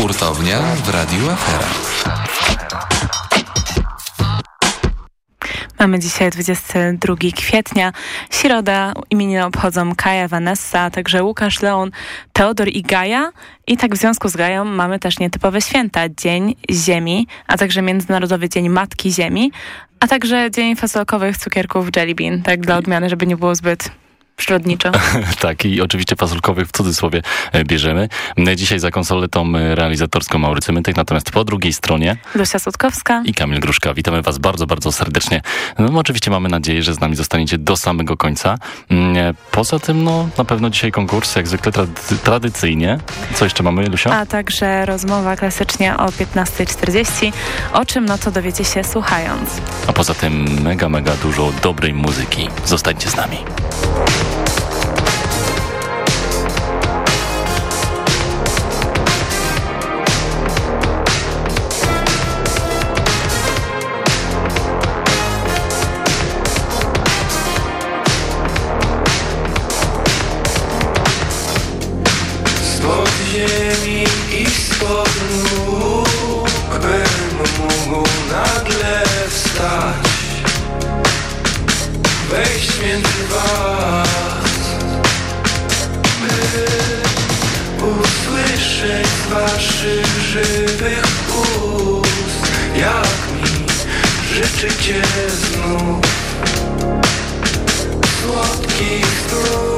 Hurtownia w Radiu Afera. Mamy dzisiaj 22 kwietnia. Środa imieniny obchodzą Kaja, Vanessa, także Łukasz, Leon, Teodor i Gaja. I tak w związku z Gają mamy też nietypowe święta. Dzień Ziemi, a także Międzynarodowy Dzień Matki Ziemi, a także Dzień fasolkowych cukierków Jelly Bean. Tak dla odmiany, żeby nie było zbyt przyrodniczo. tak, i oczywiście fasolkowych w cudzysłowie e, bierzemy. E, dzisiaj za konsoletą e, realizatorską Maurycy Myntek, natomiast po drugiej stronie Lucia Sutkowska i Kamil Gruszka. Witamy Was bardzo, bardzo serdecznie. No, oczywiście mamy nadzieję, że z nami zostaniecie do samego końca. Mm, poza tym, no, na pewno dzisiaj konkurs, jak zwykle trady tradycyjnie. Co jeszcze mamy, Lucia? A także rozmowa klasycznie o 15.40. O czym, no to dowiecie się słuchając. A poza tym mega, mega dużo dobrej muzyki. Zostańcie z nami. Weź między was. By usłyszeć z waszych żywych ust Jak mi życzycie znów Słodkich snów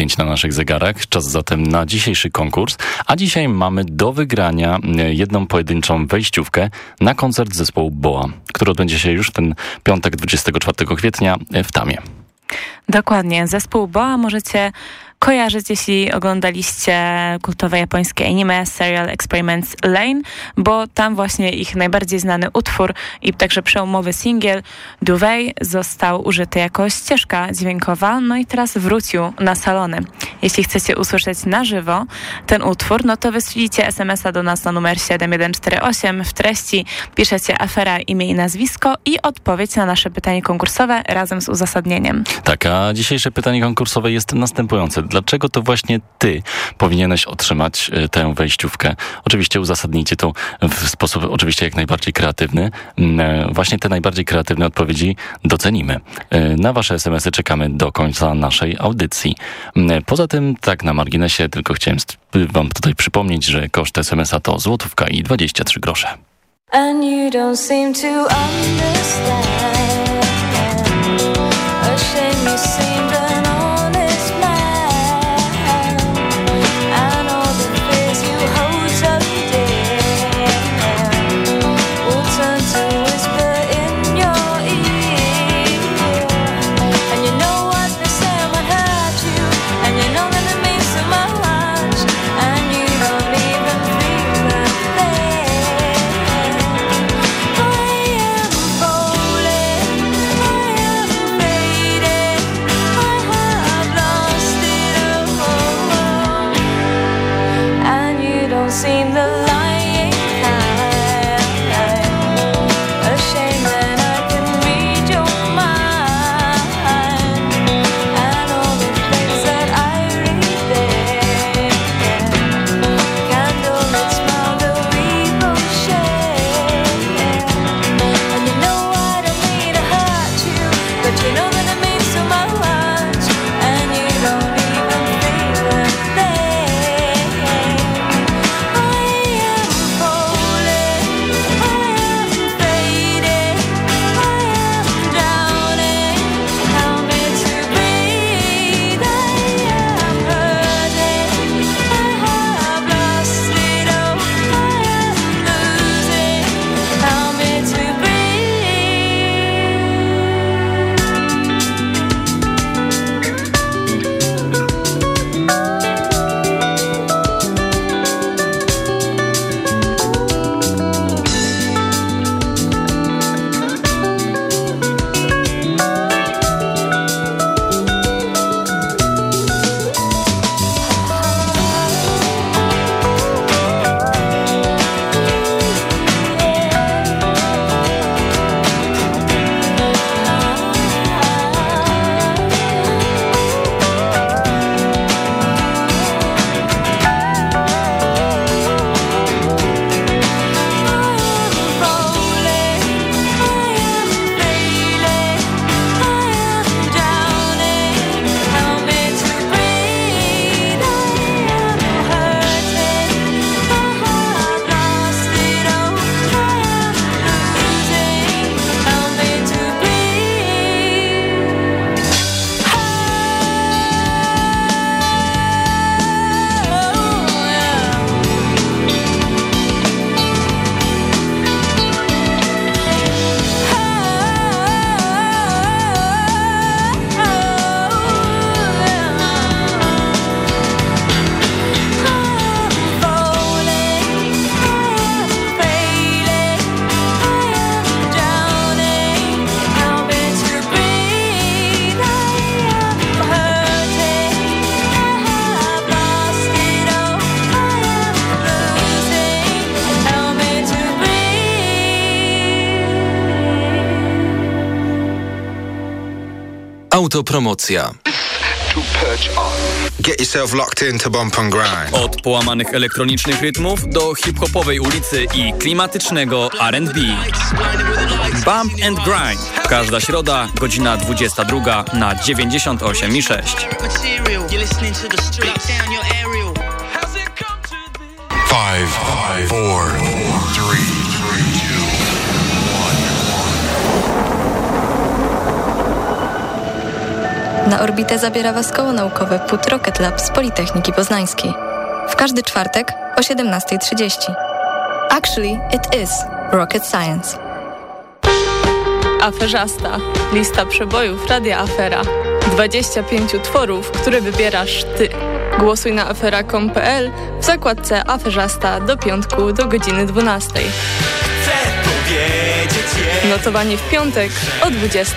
15.05 na naszych zegarach. Czas zatem na dzisiejszy konkurs. A dzisiaj mamy do wygrania e, jedną pojedynczą wejściówkę na koncert zespołu BOA, który odbędzie się już ten piątek 24 kwietnia w Tamie. Dokładnie. Zespół BOA możecie kojarzyć, jeśli oglądaliście kultowe japońskie anime serial Experiments Lane, bo tam właśnie ich najbardziej znany utwór i także przełomowy singiel Duvet został użyty jako ścieżka dźwiękowa, no i teraz wrócił na salony. Jeśli chcecie usłyszeć na żywo ten utwór, no to wyślijcie SMS-a do nas na numer 7148. W treści piszecie afera, imię i nazwisko i odpowiedź na nasze pytanie konkursowe razem z uzasadnieniem. Tak, a dzisiejsze pytanie konkursowe jest następujące dlaczego to właśnie ty powinieneś otrzymać e, tę wejściówkę. Oczywiście uzasadnijcie to w sposób oczywiście jak najbardziej kreatywny. Mm, e, właśnie te najbardziej kreatywne odpowiedzi docenimy. E, na wasze smsy czekamy do końca naszej audycji. Mm, poza tym, tak na marginesie, tylko chciałem wam tutaj przypomnieć, że koszt smsa to złotówka i 23 grosze. And you don't seem to understand. Autopromocja. Get yourself locked into bump and grind. Od połamanych elektronicznych rytmów do hip-hopowej ulicy i klimatycznego R&B. Bump and Grind. Każda środa, godzina 22 na 98 i 6. Five, four, Na orbitę zabiera Was koło naukowe PUT Rocket Lab z Politechniki Poznańskiej. W każdy czwartek o 17.30. Actually, it is rocket science. Aferzasta. Lista przebojów Radia Afera. 25 utworów, które wybierasz Ty. Głosuj na afera.com.pl w zakładce Aferzasta do piątku do godziny 12. Notowanie w piątek o 20.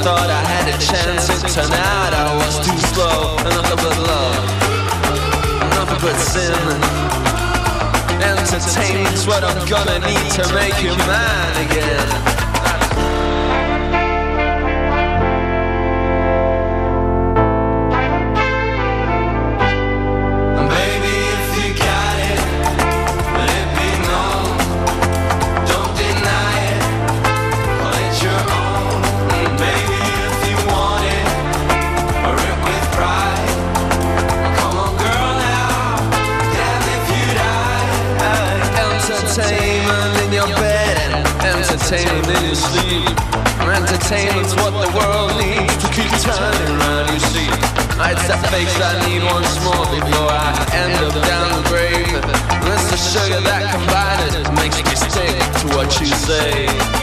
thought I had a chance, it turned out I was too slow. Nothing but love, nothing but sin. Entertainment's what I'm gonna need to make you mine again. Entertainment's what the world needs to keep turning around, you see. It's that fix I need once more before I end up down the grave. It's the sugar that combines it makes me stick to what you say.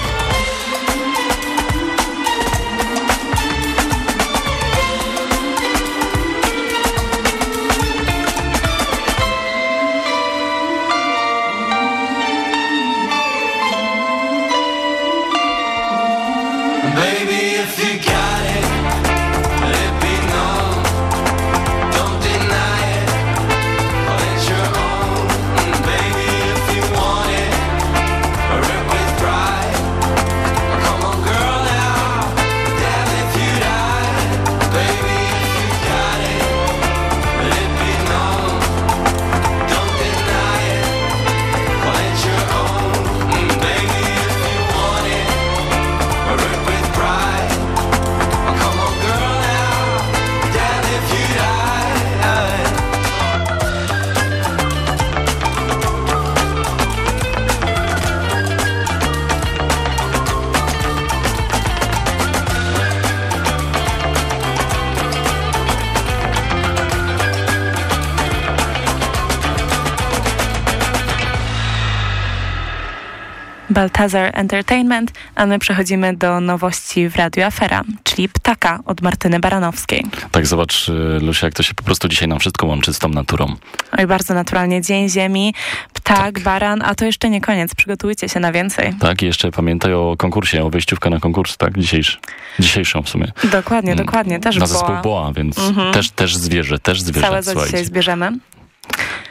Baltazar Entertainment, a my przechodzimy do nowości w Radio Afera, czyli Ptaka od Martyny Baranowskiej. Tak, zobacz y, Lucia, jak to się po prostu dzisiaj nam wszystko łączy z tą naturą. Oj, bardzo naturalnie. Dzień Ziemi, ptak, tak. baran, a to jeszcze nie koniec. Przygotujcie się na więcej. Tak, i jeszcze pamiętaj o konkursie, o wejściówkę na konkurs, tak? Dzisiejszy, dzisiejszą w sumie. Dokładnie, mm, dokładnie. Też na boa. zespół Boa, więc mm-hmm. też, też zwierzę, też zwierzę. Całe za dzisiaj zbierzemy.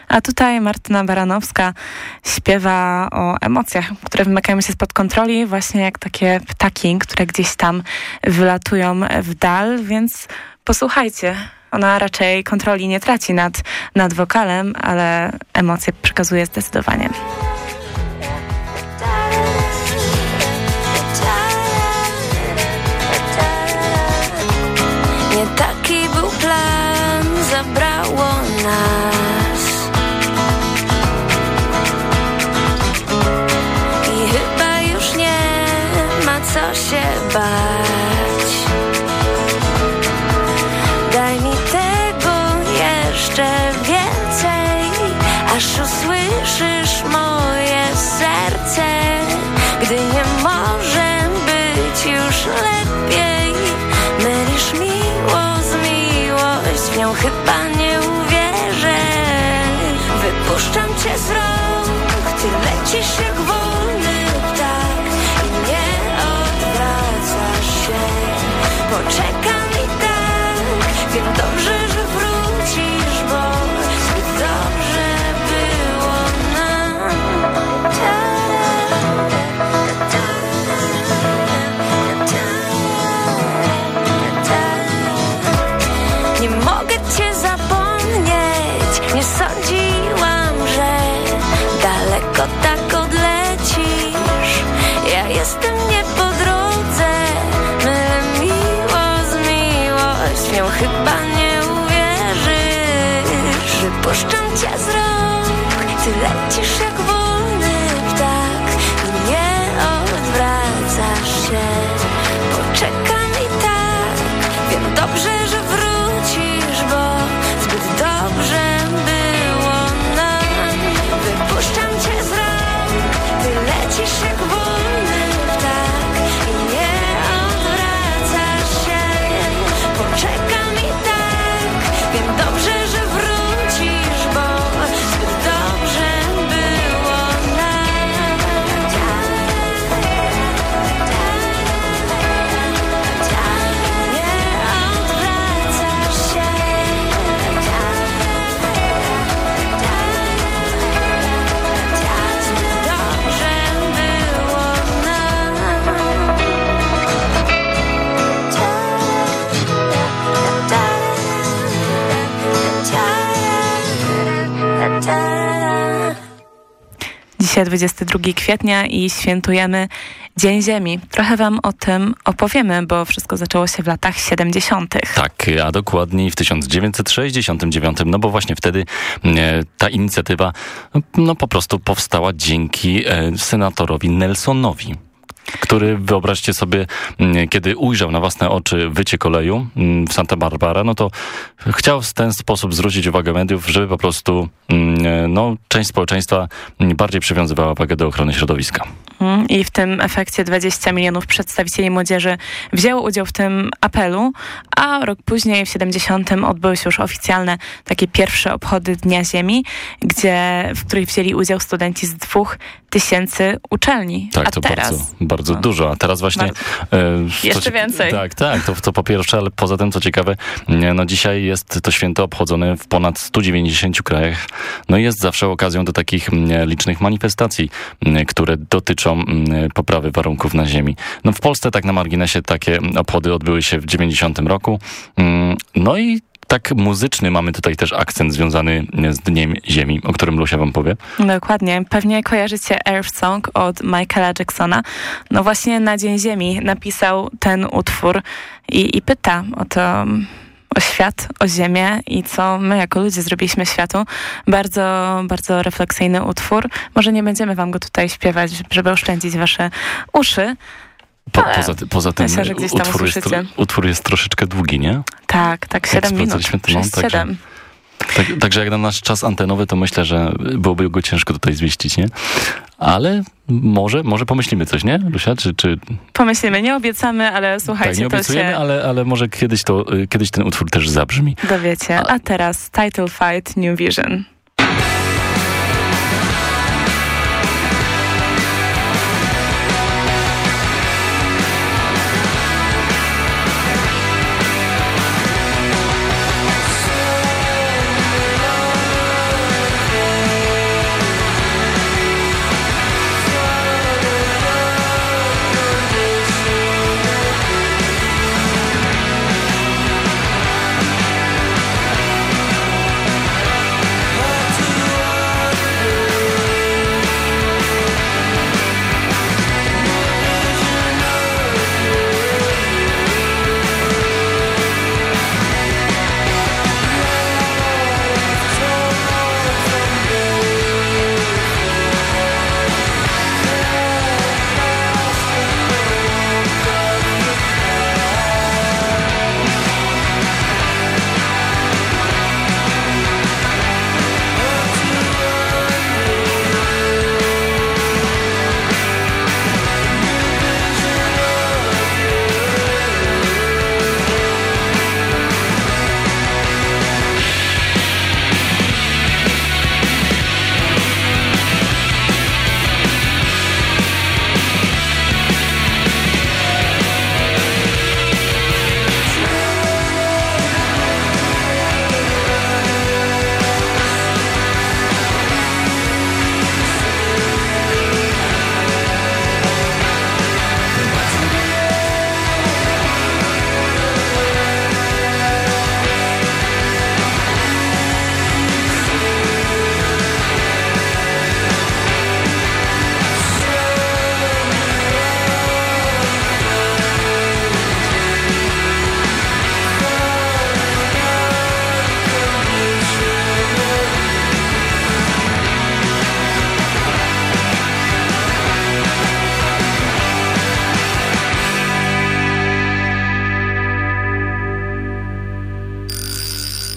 A tutaj Martyna Baranowska śpiewa o emocjach, które wymykają się spod kontroli, właśnie jak takie ptaki, które gdzieś tam wylatują w dal, więc posłuchajcie. Ona raczej kontroli nie traci nad, nad wokalem, ale emocje przekazuje zdecydowanie. Dzisiaj 22 kwietnia i świętujemy Dzień Ziemi. Trochę wam o tym opowiemy, bo wszystko zaczęło się w latach 70. Tak, a dokładniej w 1969, no bo właśnie wtedy e, ta inicjatywa no po prostu powstała dzięki e, senatorowi Nelsonowi. Który, wyobraźcie sobie, mm, kiedy ujrzał na własne oczy wycie koleju mm, w Santa Barbara, no to chciał w ten sposób zwrócić uwagę mediów, żeby po prostu mm, no, część społeczeństwa bardziej przywiązywała wagę do ochrony środowiska. I w tym efekcie 20 milionów przedstawicieli młodzieży wzięło udział w tym apelu, a rok później, w 70. odbyły się już oficjalne takie pierwsze obchody Dnia Ziemi, gdzie, w których wzięli udział studenci z dwóch tysięcy uczelni. Tak, a to teraz bardzo, bardzo no. dużo. A teraz właśnie... Bardzo. e, Jeszcze ci- więcej. Tak, tak, to, to po pierwsze, ale poza tym, co ciekawe, no dzisiaj jest to święto obchodzone w ponad 190 krajach. No i jest zawsze okazją do takich mm, licznych manifestacji, mm, które dotyczą mm, poprawy warunków na ziemi. No w Polsce tak na marginesie takie obchody odbyły się w 90 roku. No i tak muzyczny mamy tutaj też akcent związany z Dniem Ziemi, o którym Lusia wam powie. Dokładnie. Pewnie kojarzycie Earth Song od Michaela Jacksona. No właśnie na Dzień Ziemi napisał ten utwór i, i pyta o to o świat, o ziemię i co my jako ludzie zrobiliśmy światu. Bardzo, bardzo refleksyjny utwór. Może nie będziemy wam go tutaj śpiewać, żeby oszczędzić wasze uszy. Po, poza, poza tym utwór, jest, utwór jest troszeczkę długi, nie? Tak, tak, 7 minut. 6, także- 7. Tak, także jak na nasz czas antenowy, to myślę, że byłoby go ciężko tutaj zmieścić, nie? Ale może, może pomyślimy coś, nie, Lusia? Czy, czy Pomyślimy, nie obiecamy, ale słuchajcie, tak, nie obiecujemy, się ale, ale może kiedyś, to, y, kiedyś ten utwór też zabrzmi. dowiecie. A teraz Title Fight New Vision.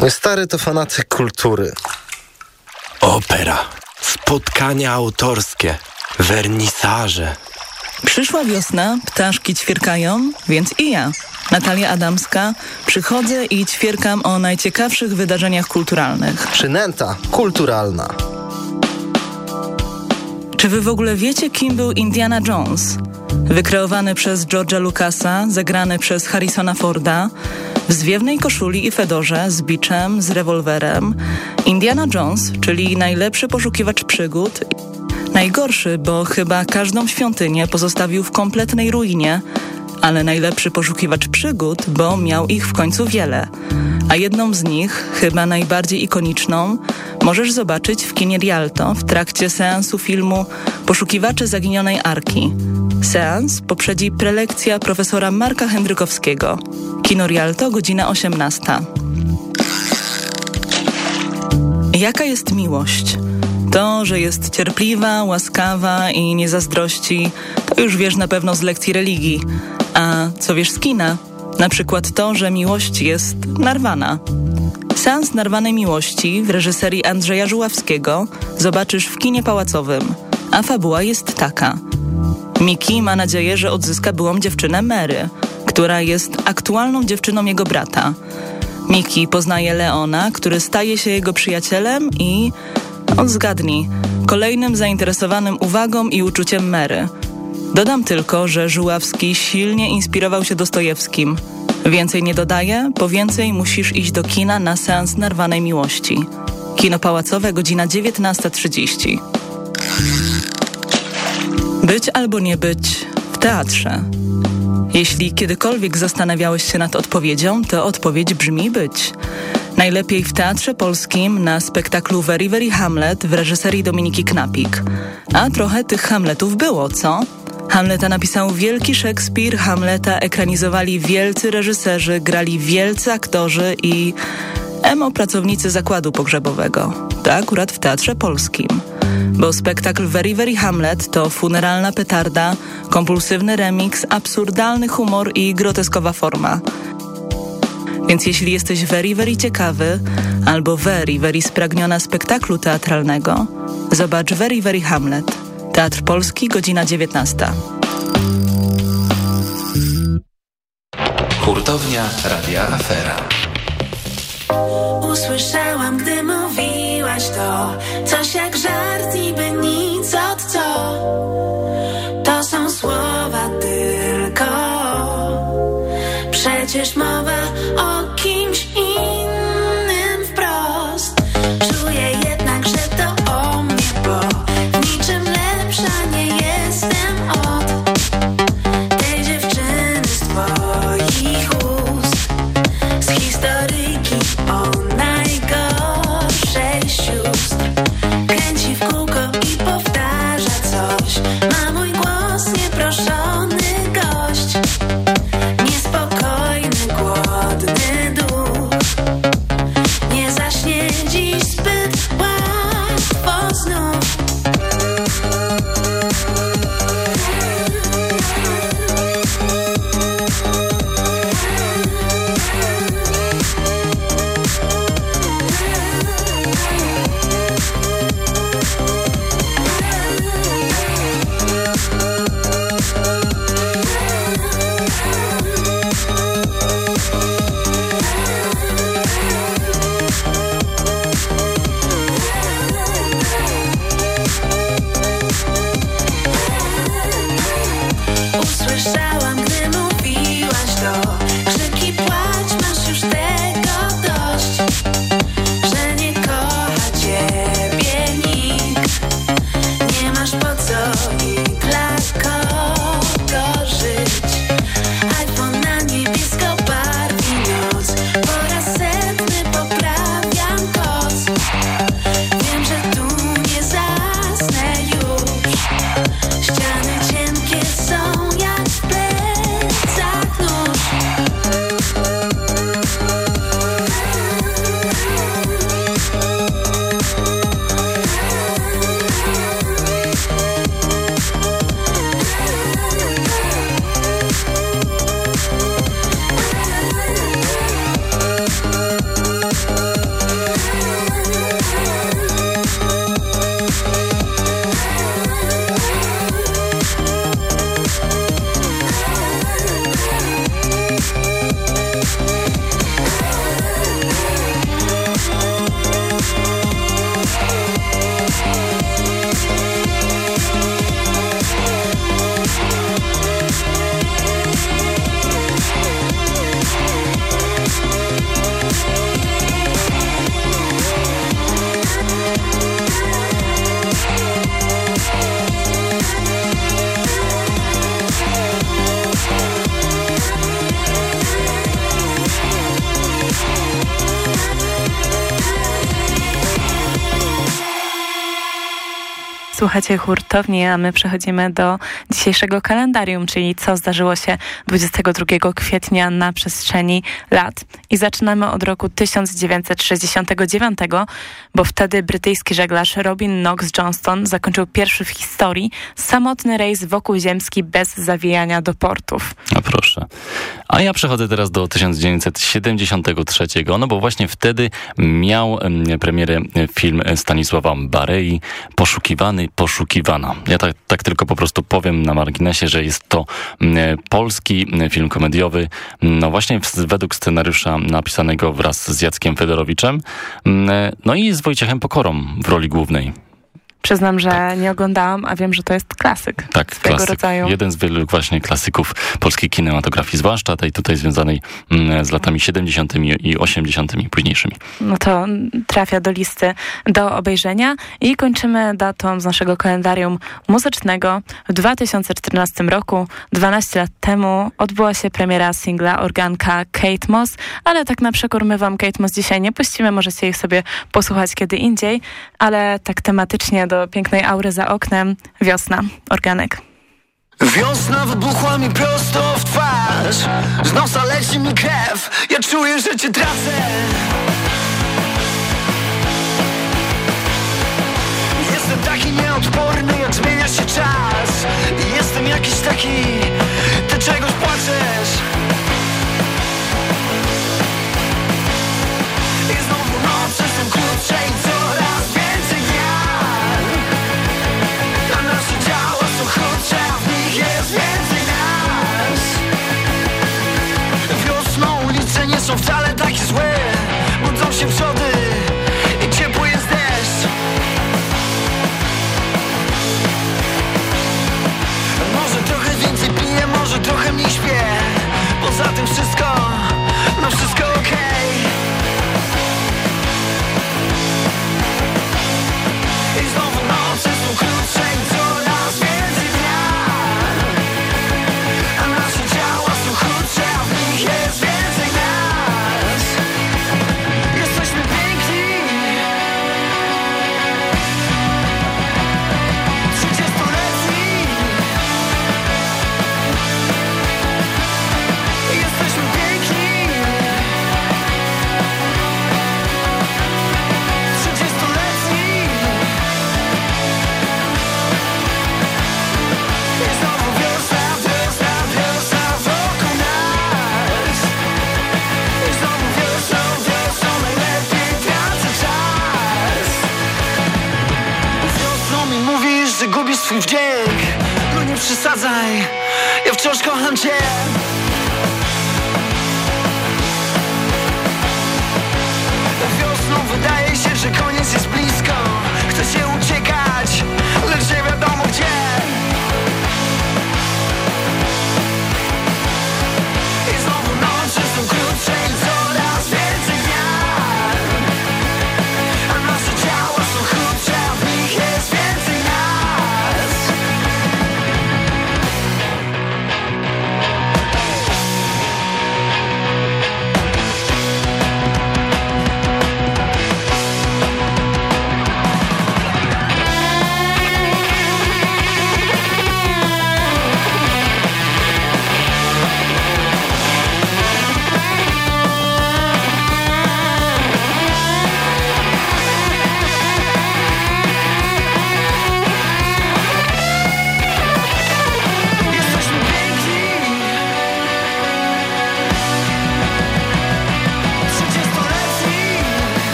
Mój stary to fanatyk kultury. Opera, spotkania autorskie, wernisaże. Przyszła wiosna, ptaszki ćwierkają, więc i ja, Natalia Adamska, przychodzę i ćwierkam o najciekawszych wydarzeniach kulturalnych. Przynęta kulturalna. Czy wy w ogóle wiecie, kim był Indiana Jones? Wykreowany przez George'a Lucasa, zagrany przez Harrisona Forda, w zwiewnej koszuli i fedorze, z biczem, z rewolwerem. Indiana Jones, czyli najlepszy poszukiwacz przygód. Najgorszy, bo chyba każdą świątynię pozostawił w kompletnej ruinie, ale najlepszy poszukiwacz przygód, bo miał ich w końcu wiele. A jedną z nich, chyba najbardziej ikoniczną, możesz zobaczyć w kinie Rialto w trakcie seansu filmu Poszukiwacze zaginionej Arki. Seans poprzedzi prelekcja profesora Marka Hendrykowskiego. Kino Rialto, godzina 18. Jaka jest miłość? To, że jest cierpliwa, łaskawa i nie zazdrości, to już wiesz na pewno z lekcji religii. A co wiesz z kina? Na przykład to, że miłość jest narwana. Seans narwanej miłości w reżyserii Andrzeja Żuławskiego zobaczysz w kinie pałacowym. A fabuła jest taka. Miki ma nadzieję, że odzyska byłą dziewczynę Mary, która jest aktualną dziewczyną jego brata. Miki poznaje Leona, który staje się jego przyjacielem i... On zgadnij, kolejnym zainteresowanym uwagą i uczuciem Mary. Dodam tylko, że Żuławski silnie inspirował się Dostojewskim. Więcej nie dodaję, po więcej musisz iść do kina na seans Narwanej Miłości. Kino Pałacowe, godzina 19.30. Być albo nie być w teatrze. Jeśli kiedykolwiek zastanawiałeś się nad odpowiedzią, to odpowiedź brzmi być. Najlepiej w Teatrze Polskim na spektaklu Very Very Hamlet w reżyserii Dominiki Knapik. A trochę tych Hamletów było, co? Hamleta napisał wielki Szekspir, Hamleta ekranizowali wielcy reżyserzy, grali wielcy aktorzy i emo pracownicy zakładu pogrzebowego. To akurat w Teatrze Polskim. Bo spektakl Very Very Hamlet to funeralna petarda, kompulsywny remix, absurdalny humor i groteskowa forma. Więc jeśli jesteś very, very ciekawy albo very, very spragniona spektaklu teatralnego, zobacz Very, very Hamlet. Teatr Polski, godzina 19. Hurtownia Radia Afera. Usłyszałam, gdy mówiłaś to Coś jak żart, niby nic od co Słuchacie hurtowni, a my przechodzimy do dzisiejszego kalendarium, czyli co zdarzyło się 22 kwietnia na przestrzeni lat. I zaczynamy od roku 1969, bo wtedy brytyjski żeglarz Robin Knox Johnston zakończył pierwszy w historii samotny rejs wokół ziemski bez zawijania do portów. A proszę. A ja przechodzę teraz do 1973, no bo właśnie wtedy miał premierę film Stanisława Barei Poszukiwany, poszukiwana. Ja tak, tak tylko po prostu powiem na marginesie, że jest to polski film komediowy, no właśnie według scenariusza napisanego wraz z Jackiem Fedorowiczem, no i z Wojciechem Pokorą w roli głównej. Przyznam, że nie oglądałam, a wiem, że to jest klasyk. Tak, tego klasyk. rodzaju. Jeden z wielu właśnie klasyków polskiej kinematografii, zwłaszcza tej tutaj związanej mm, z latami 70. i 80. późniejszymi. No to trafia do listy do obejrzenia i kończymy datą z naszego kalendarium muzycznego. W 2014 roku, 12 lat temu, odbyła się premiera singla organka Kate Moss, ale tak na przekór my wam Kate Moss dzisiaj nie puścimy, możecie ich sobie posłuchać kiedy indziej, ale tak tematycznie do pięknej aury za oknem. Wiosna, organek. Wiosna wybuchła mi prosto w twarz Z nosa leci mi krew Ja czuję, że cię tracę Jestem taki nieodporny, jak zmienia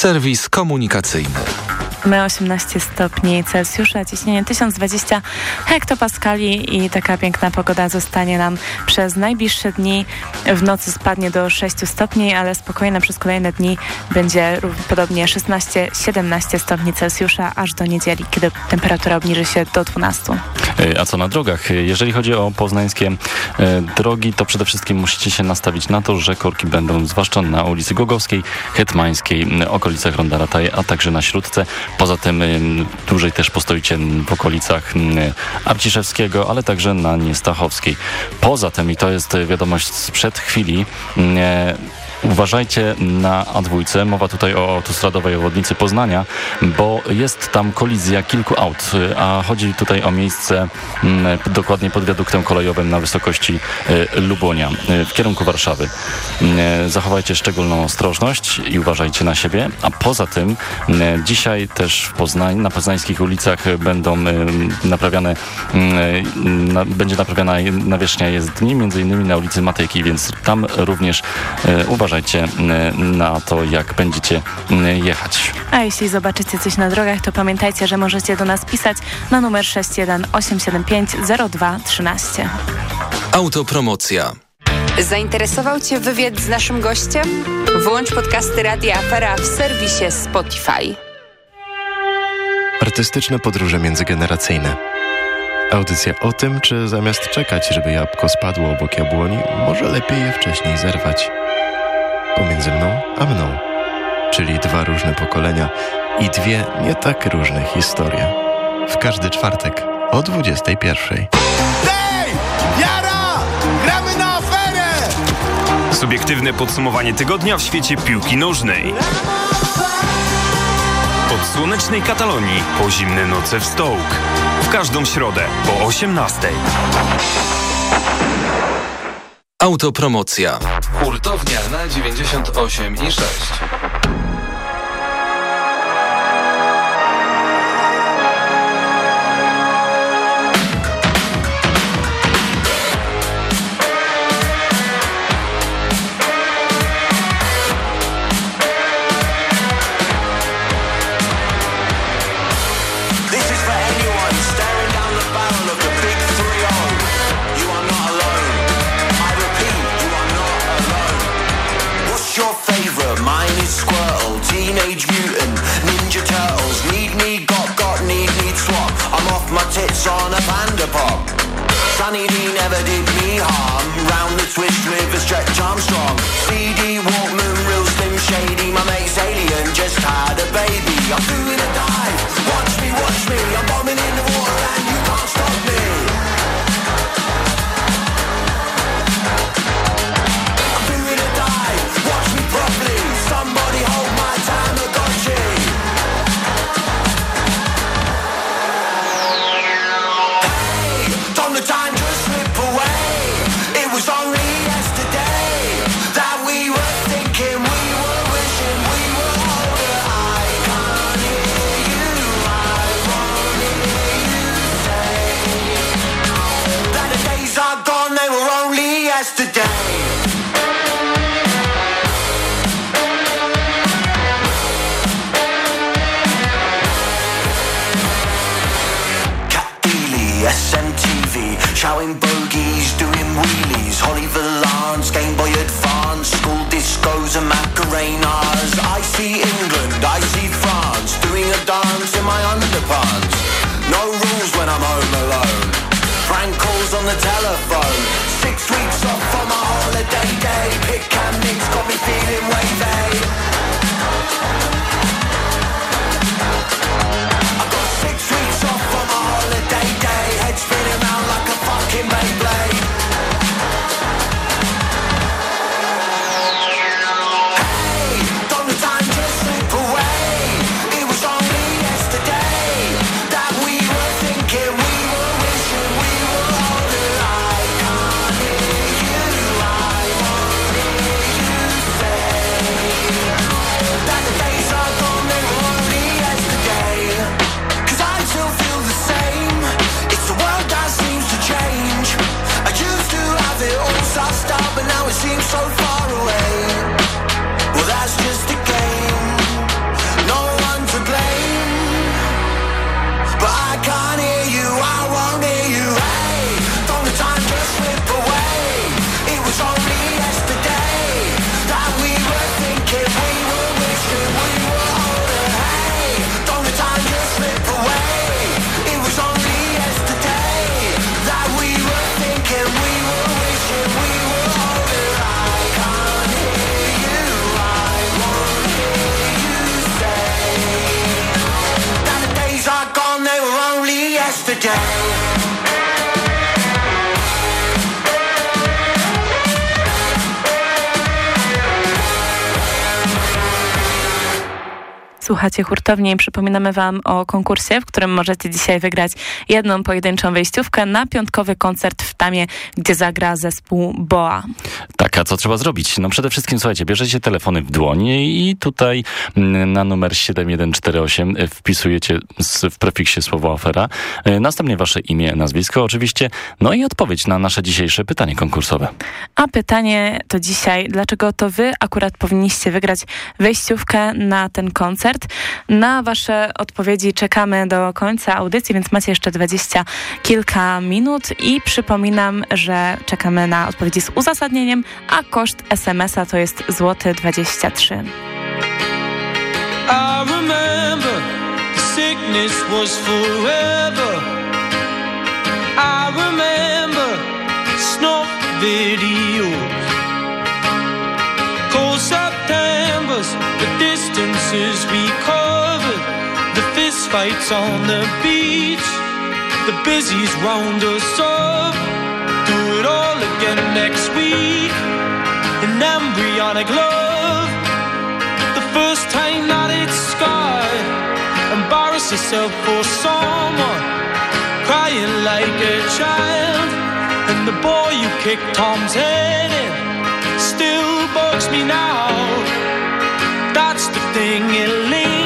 Serwis komunikacyjny. My 18 stopni Celsjusza, ciśnienie 1020 hektopaskali i taka piękna pogoda zostanie nam przez najbliższe dni. W nocy spadnie do 6 stopni, ale spokojna przez kolejne dni będzie podobnie 16-17 stopni Celsjusza aż do niedzieli, kiedy temperatura obniży się do 12. A co na drogach? Jeżeli chodzi o poznańskie drogi, to przede wszystkim musicie się nastawić na to, że korki będą zwłaszcza na ulicy Głogowskiej, Hetmańskiej, okolicach Ronda Rataj, a także na Śródce. Poza tym dłużej też postoicie w okolicach Arciszewskiego, ale także na Niestachowskiej. Poza tym, i to jest wiadomość sprzed chwili, Uważajcie na A2. Mowa tutaj o autostradowej obwodnicy Poznania, bo jest tam kolizja kilku aut, a chodzi tutaj o miejsce mm, dokładnie pod wiaduktem kolejowym na wysokości y, Lubonia y, w kierunku Warszawy. Y, zachowajcie szczególną ostrożność i uważajcie na siebie, a poza tym dzisiaj też Poznań, na poznańskich ulicach będą naprawiane, będzie naprawiana nawierzchnia jezdni, między innymi na ulicy Matejki, więc tam również uważajcie uważajcie na to, jak będziecie jechać. A jeśli zobaczycie coś na drogach, to pamiętajcie, że możecie do nas pisać na numer 618750213. Autopromocja. Zainteresował Cię wywiad z naszym gościem? Włącz podcasty Radia Afera w serwisie Spotify. Artystyczne podróże międzygeneracyjne. Audycja o tym, czy zamiast czekać, żeby jabłko spadło obok jabłoni, może lepiej je wcześniej zerwać pomiędzy mną a mną, czyli dwa różne pokolenia i dwie nie tak różne historie. W każdy czwartek o 21. Hej! Jara! Gramy na aferę! Subiektywne podsumowanie tygodnia w świecie piłki nożnej. Od słonecznej Katalonii po zimne noce w Stołk. W każdą środę po 18. Autopromocja. Hurtownia na 98 i 6. Pop. Sunny D never did me harm. Round the twist with a stretch Armstrong. CD Walkman, real slim shady. My mate's alien just had a baby. I'm doing wheelies, Holly Valance, Game Boy Advance, school discos and Macarenas. I see England, I see France, doing a dance in my underpants. No rules when I'm home alone. Prank calls on the telephone. Six weeks off for my holiday day. Pick and mix got me feeling wavy. Słuchacie hurtownie i przypominamy Wam o konkursie, w którym możecie dzisiaj wygrać jedną pojedynczą wejściówkę na piątkowy koncert w Tamie, gdzie zagra zespół BOA. Tak, a co trzeba zrobić? No przede wszystkim, słuchajcie, bierzecie telefony w dłonie i tutaj na numer 7148 wpisujecie w prefiksie słowo afera, e, następnie wasze imię, nazwisko oczywiście, no i odpowiedź na nasze dzisiejsze pytanie konkursowe. A pytanie to dzisiaj, dlaczego to Wy akurat powinniście wygrać wejściówkę na ten koncert? Na Wasze odpowiedzi czekamy do końca audycji, więc macie jeszcze dwadzieścia kilka minut i przypominam, że czekamy na odpowiedzi z uzasadnieniem, a koszt SMS-a to jest złoty 23. I remember the sickness was forever. I remember snuff videos. Cold Septembers, the distances fights on the beach, the busies round us up. Do it all again next week. An embryonic love. The first time that it's scarred. Embarrass yourself for someone. Crying like a child. And the boy you kicked Tom's head in still bugs me now. That's the thing, it lingers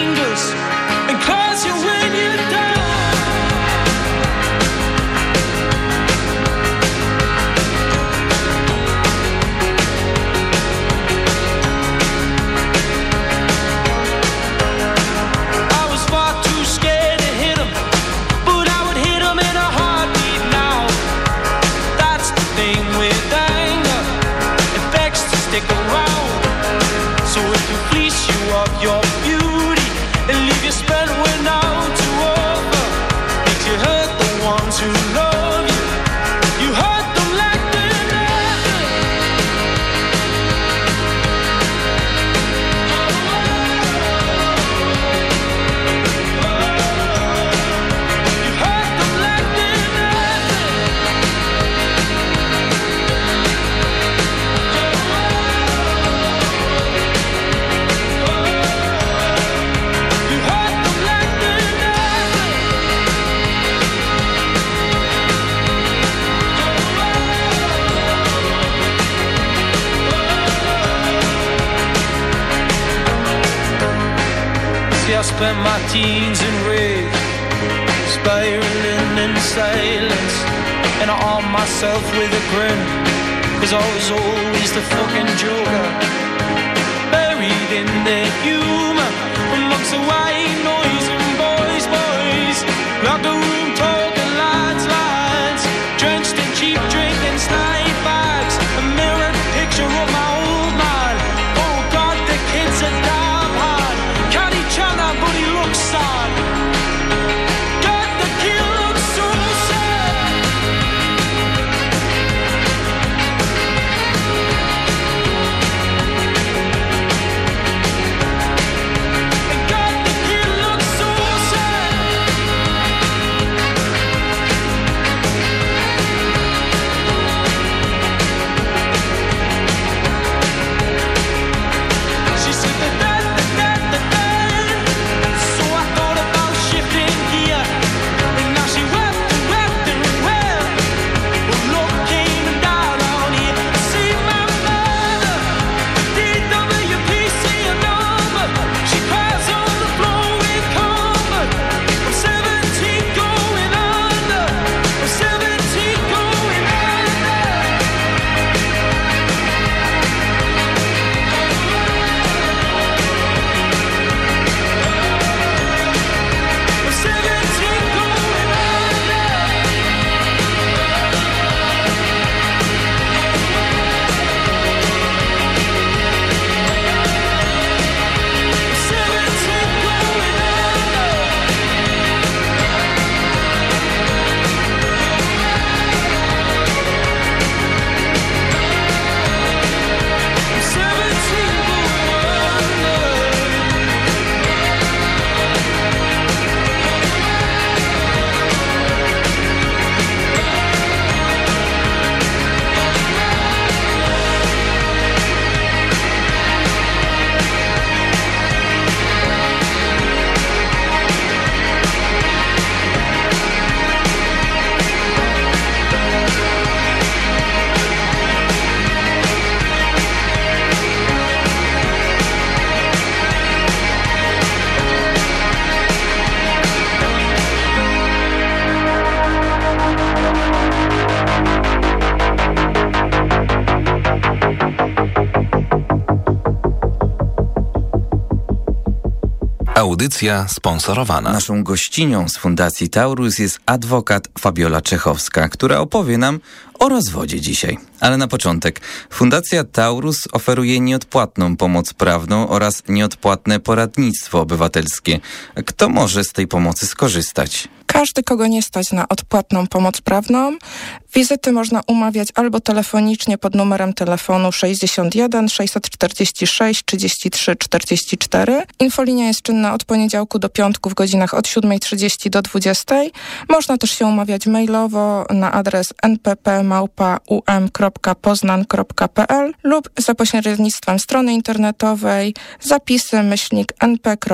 spent my teens in rage, spiraling in silence, and I armed myself with a grin, cause I was always the fucking joker, buried in the humor, amongst the white noise Audycja sponsorowana. Naszą gościnią z Fundacji Taurus jest adwokat Fabiola Czechowska, która opowie nam o rozwodzie dzisiaj. Ale na początek, Fundacja Taurus oferuje nieodpłatną pomoc prawną oraz nieodpłatne poradnictwo obywatelskie. Kto może z tej pomocy skorzystać? Każdy, kogo nie stać na odpłatną pomoc prawną, wizyty można umawiać albo telefonicznie pod numerem telefonu 61 646 33 44. Infolinia jest czynna od poniedziałku do piątku w godzinach od 7.30 do 20.00. Można też się umawiać mailowo na adres npp.um.poznan.pl lub za pośrednictwem strony internetowej zapisy myślnik np.ms.gov.pl.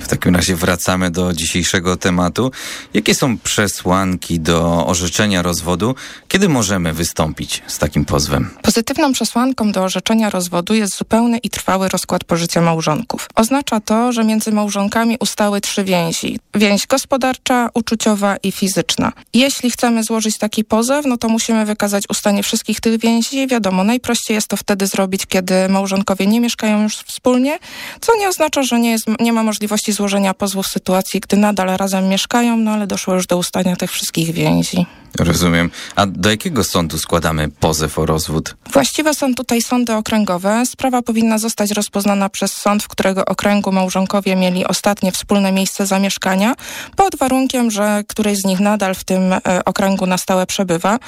W takim razie wracamy do dzisiejszego tematu. Jakie są przesłanki do orzeczenia rozwodu? Kiedy możemy wystąpić z takim pozwem? Pozytywną przesłanką do orzeczenia rozwodu jest zupełny i trwały rozkład pożycia małżonków. Oznacza to, że między małżonkami ustały trzy więzi. Więź gospodarcza, uczuciowa i fizyczna. Jeśli chcemy złożyć taki pozew, no to musimy wykazać ustanie wszystkich tych więzi. Wiadomo, najprościej jest to wtedy zrobić, kiedy małżonkowie nie mieszkają już wspólnie, co nie oznacza, że nie, jest, nie ma możliwości złożenia pozwu w sytuacji, gdy nadal razem mieszkają, no ale doszło już do ustania tych wszystkich więzi. Rozumiem. A do jakiego sądu składamy pozew o rozwód? Właściwe są tutaj sądy okręgowe. Sprawa powinna zostać rozpoznana przez sąd, w którego okręgu małżonkowie mieli ostatnie wspólne miejsce zamieszkania, pod warunkiem, że któryś z nich nadal w tym e, okręgu na stałe przebywa.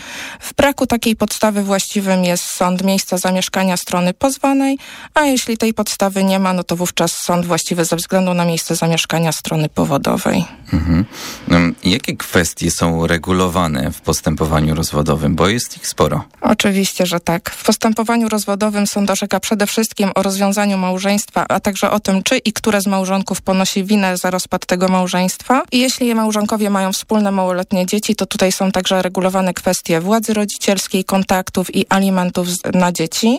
W braku takiej podstawy właściwym jest sąd miejsca zamieszkania strony pozwanej, a jeśli tej podstawy nie ma, no to wówczas sąd właściwy ze względu na miejsce zamieszkania strony powodowej. Mhm. Jakie kwestie są regulowane w postępowaniu rozwodowym, bo jest ich sporo? Oczywiście, że tak. W postępowaniu rozwodowym sąd orzeka przede wszystkim o rozwiązaniu małżeństwa, a także o tym, czy i które z małżonków ponosi winę za rozpad tego małżeństwa. I jeśli małżonkowie mają wspólne małoletnie dzieci, to tutaj są także regulowane kwestie władzy rodzicielskiej, kontaktów i alimentów na dzieci.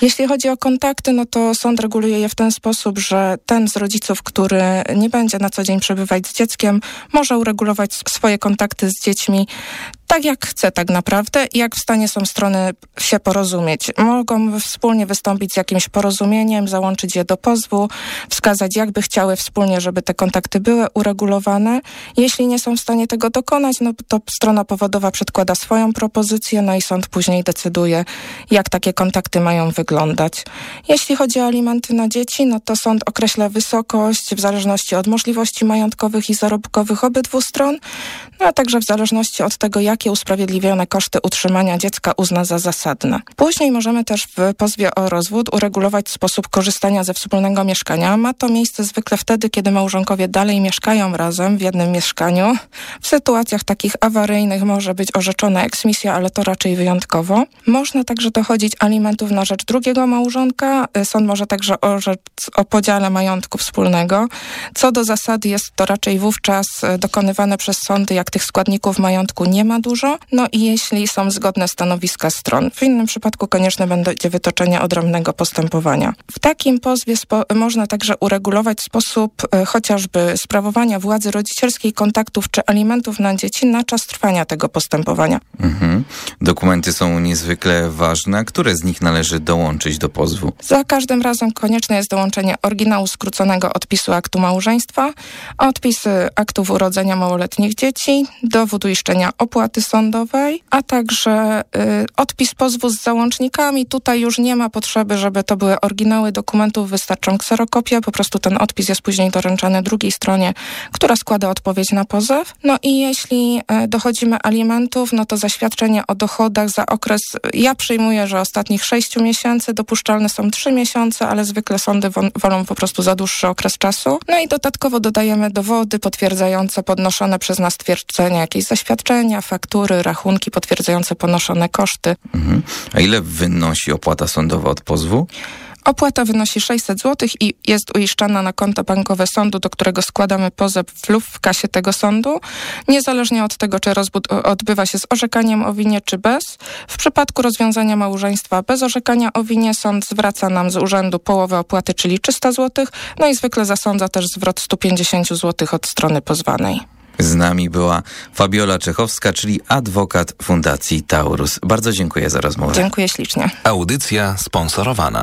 Jeśli chodzi o kontakty, no to sąd reguluje je w ten sposób, że ten z rodziców, który nie będzie na co dzień przebywać z dzieckiem, może uregulować swoje kontakty z dziećmi tak jak chce tak naprawdę i jak w stanie są strony się porozumieć. Mogą wspólnie wystąpić z jakimś porozumieniem, załączyć je do pozwu, wskazać jakby chciały wspólnie, żeby te kontakty były uregulowane. Jeśli nie są w stanie tego dokonać, no to strona powodowa przedkłada swoją propozycję, no i sąd później decyduje, jak takie kontakty mają wyglądać. Jeśli chodzi o alimenty na dzieci, no to sąd określa wysokość w zależności od możliwości majątkowych i zarobkowych obydwu stron, no a także w zależności od tego, jak jakie usprawiedliwione koszty utrzymania dziecka uzna za zasadne. Później możemy też w pozwie o rozwód uregulować sposób korzystania ze wspólnego mieszkania. Ma to miejsce zwykle wtedy, kiedy małżonkowie dalej mieszkają razem w jednym mieszkaniu. W sytuacjach takich awaryjnych może być orzeczona eksmisja, ale to raczej wyjątkowo. Można także dochodzić alimentów na rzecz drugiego małżonka. Sąd może także orzec o podziale majątku wspólnego. Co do zasady jest to raczej wówczas dokonywane przez sądy, jak tych składników majątku nie ma dużo no i jeśli są zgodne stanowiska stron. W innym przypadku konieczne będzie wytoczenie odrębnego postępowania. W takim pozwie można także uregulować sposób e, chociażby sprawowania władzy rodzicielskiej, kontaktów czy alimentów na dzieci na czas trwania tego postępowania. Mhm. Dokumenty są niezwykle ważne. Które z nich należy dołączyć do pozwu? Za każdym razem konieczne jest dołączenie oryginału skróconego odpisu aktu małżeństwa, odpisy aktów urodzenia małoletnich dzieci, dowód uiszczenia opłaty sądowej, a także y, odpis pozwu z załącznikami. Tutaj już nie ma potrzeby, żeby to były oryginały dokumentów, wystarczą kserokopie, po prostu ten odpis jest później doręczany drugiej stronie, która składa odpowiedź na pozew. No i jeśli y, dochodzimy alimentów, no to zaświadczenie o dochodach za okres, ja przyjmuję, że ostatnich sześciu miesięcy, dopuszczalne są trzy miesiące, ale zwykle sądy wolą po prostu za dłuższy okres czasu. No i dodatkowo dodajemy dowody potwierdzające podnoszone przez nas twierdzenia, jakieś zaświadczenia, faktury, faktury, rachunki potwierdzające ponoszone koszty. Mhm. A ile wynosi opłata sądowa od pozwu? Opłata wynosi 600 zł i jest uiszczana na konto bankowe sądu, do którego składamy pozew lub w kasie tego sądu, niezależnie od tego, czy rozwód odbywa się z orzekaniem o winie, czy bez. W przypadku rozwiązania małżeństwa bez orzekania o winie sąd zwraca nam z urzędu połowę opłaty, czyli 300 zł, no i zwykle zasądza też zwrot 150 zł od strony pozwanej. Z nami była Fabiola Czechowska, czyli adwokat Fundacji Taurus. Bardzo dziękuję za rozmowę. Dziękuję ślicznie. Audycja sponsorowana.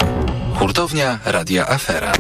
Hurtownia Radia Afera.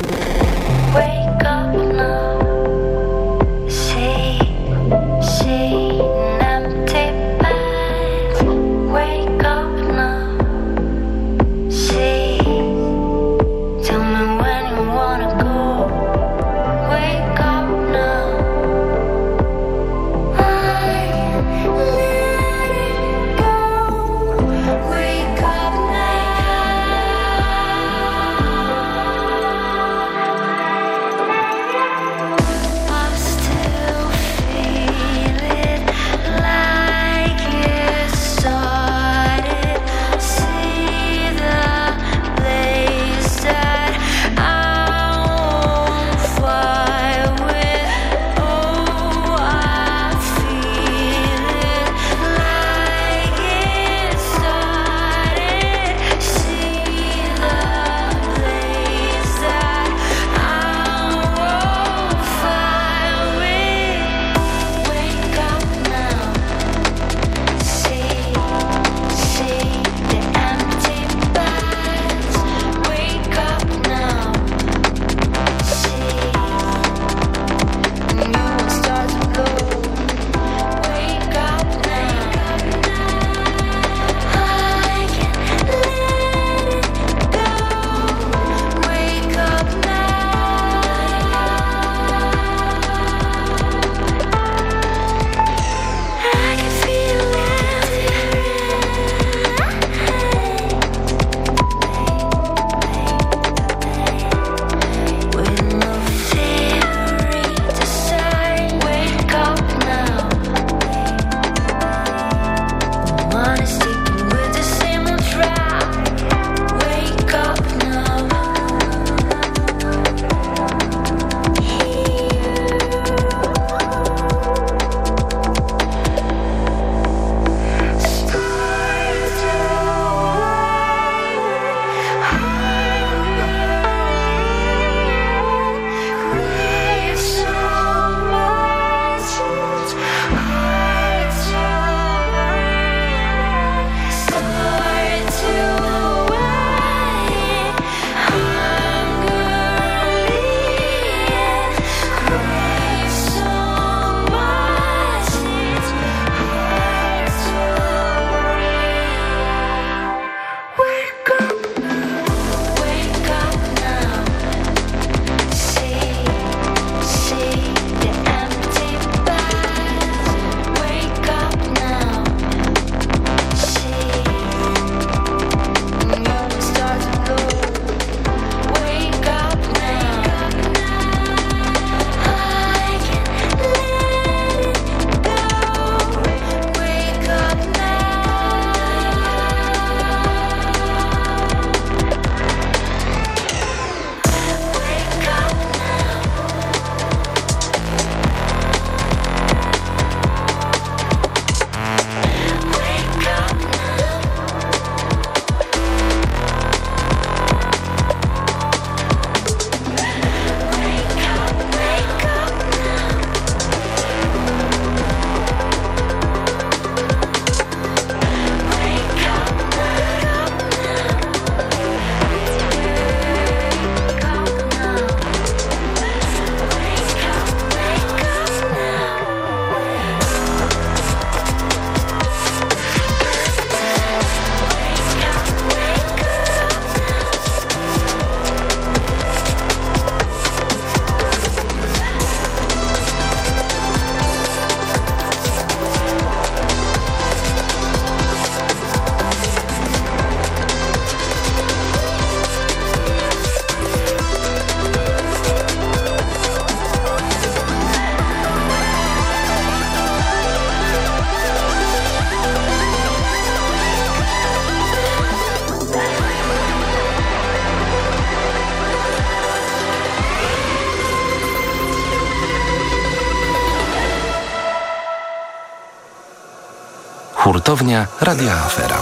Hurtownia Radia Afera.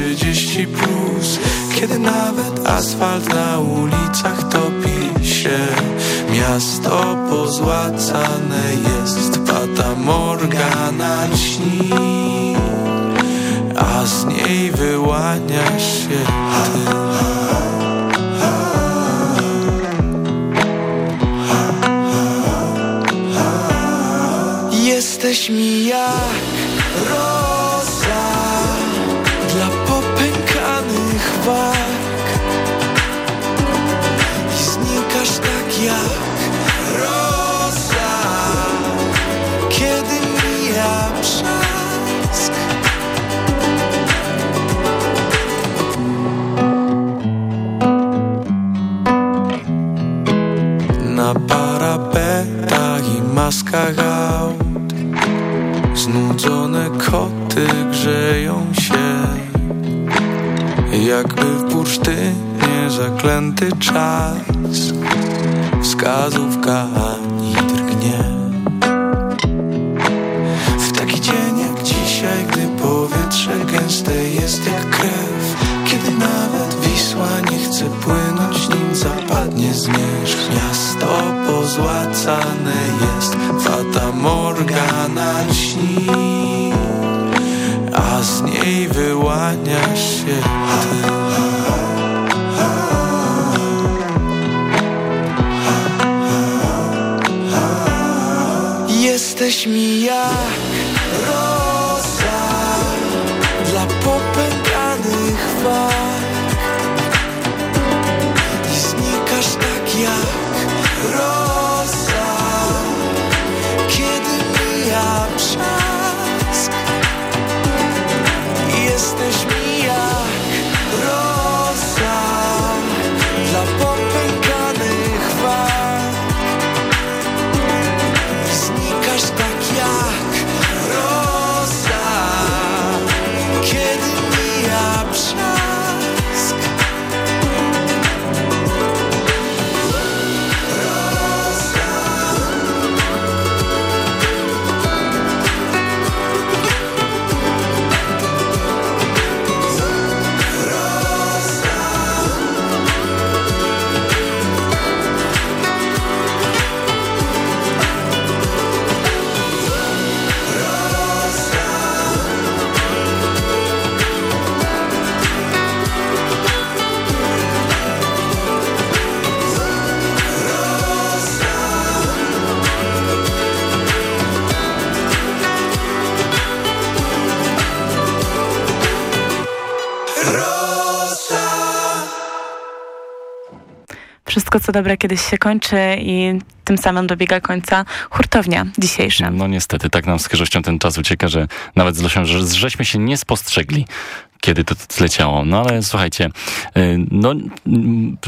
30 plus. Kiedy nawet asfalt na ulicach topi się Miasto pozłacane jest, Fata Morgana śni A z niej wyłania się ty Jesteś mi jak maskach aut Znudzone koty grzeją się. Jakby w bursztynie zaklęty czas. Wskazówka Wszystko co dobre kiedyś się kończy i tym samym dobiega końca hurtownia dzisiejsza. No niestety, tak nam z chyżością ten czas ucieka, że nawet z Losią, że żeśmy się nie spostrzegli, kiedy to zleciało. No ale słuchajcie, y, no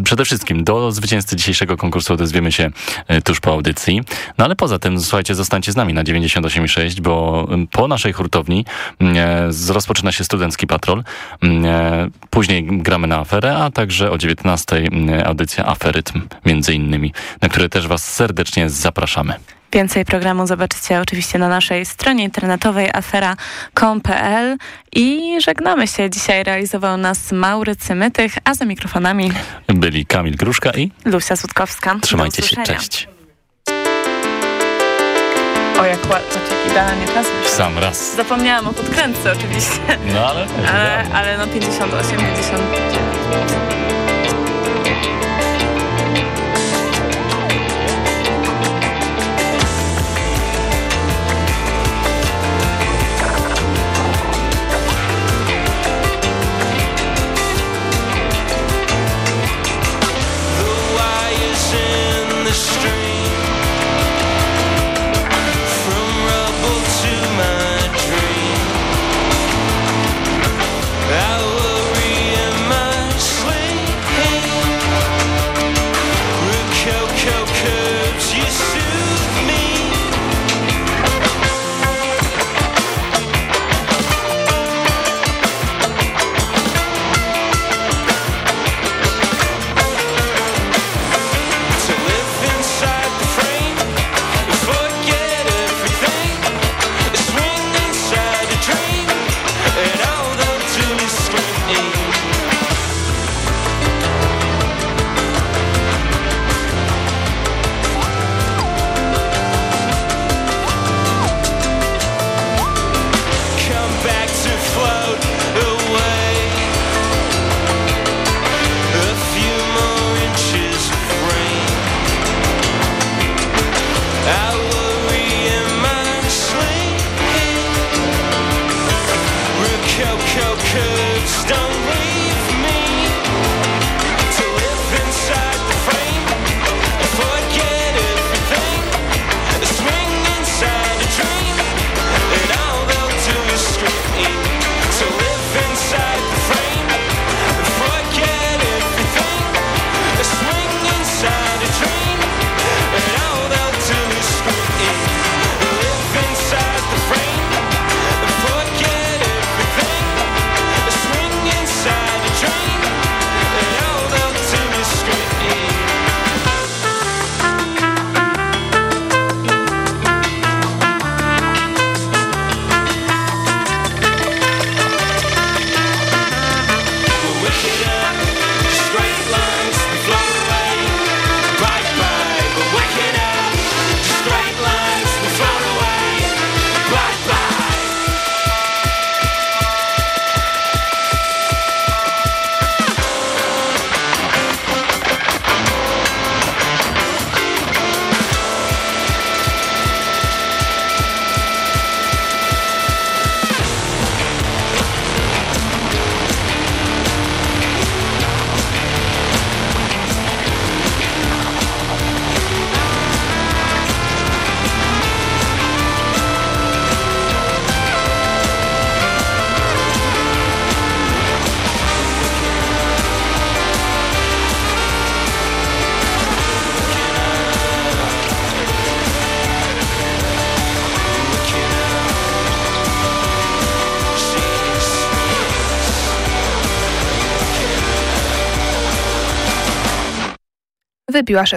przede wszystkim do zwycięzcy dzisiejszego konkursu odezwiemy się y, tuż po audycji. No ale poza tym, słuchajcie, zostańcie z nami na 98,6, bo po naszej hurtowni e, rozpoczyna się Studencki Patrol. E, Później gramy na aferę, a także o 19 e, audycja Aferytm, między innymi, na które też was serdecznie zapraszamy. Więcej programu zobaczycie oczywiście na naszej stronie internetowej afera.com.pl i żegnamy się. Dzisiaj realizował nas Maurycy Mytych, a za mikrofonami Byli Kamil Gruszka i Lucia Sutkowska. Trzymajcie się, cześć. O, jak ładnie, idealnie czas W sam raz. Zapomniałam o podkrętce oczywiście, No ale... ale, ale no 58, 59. cocoons don't wybiła 16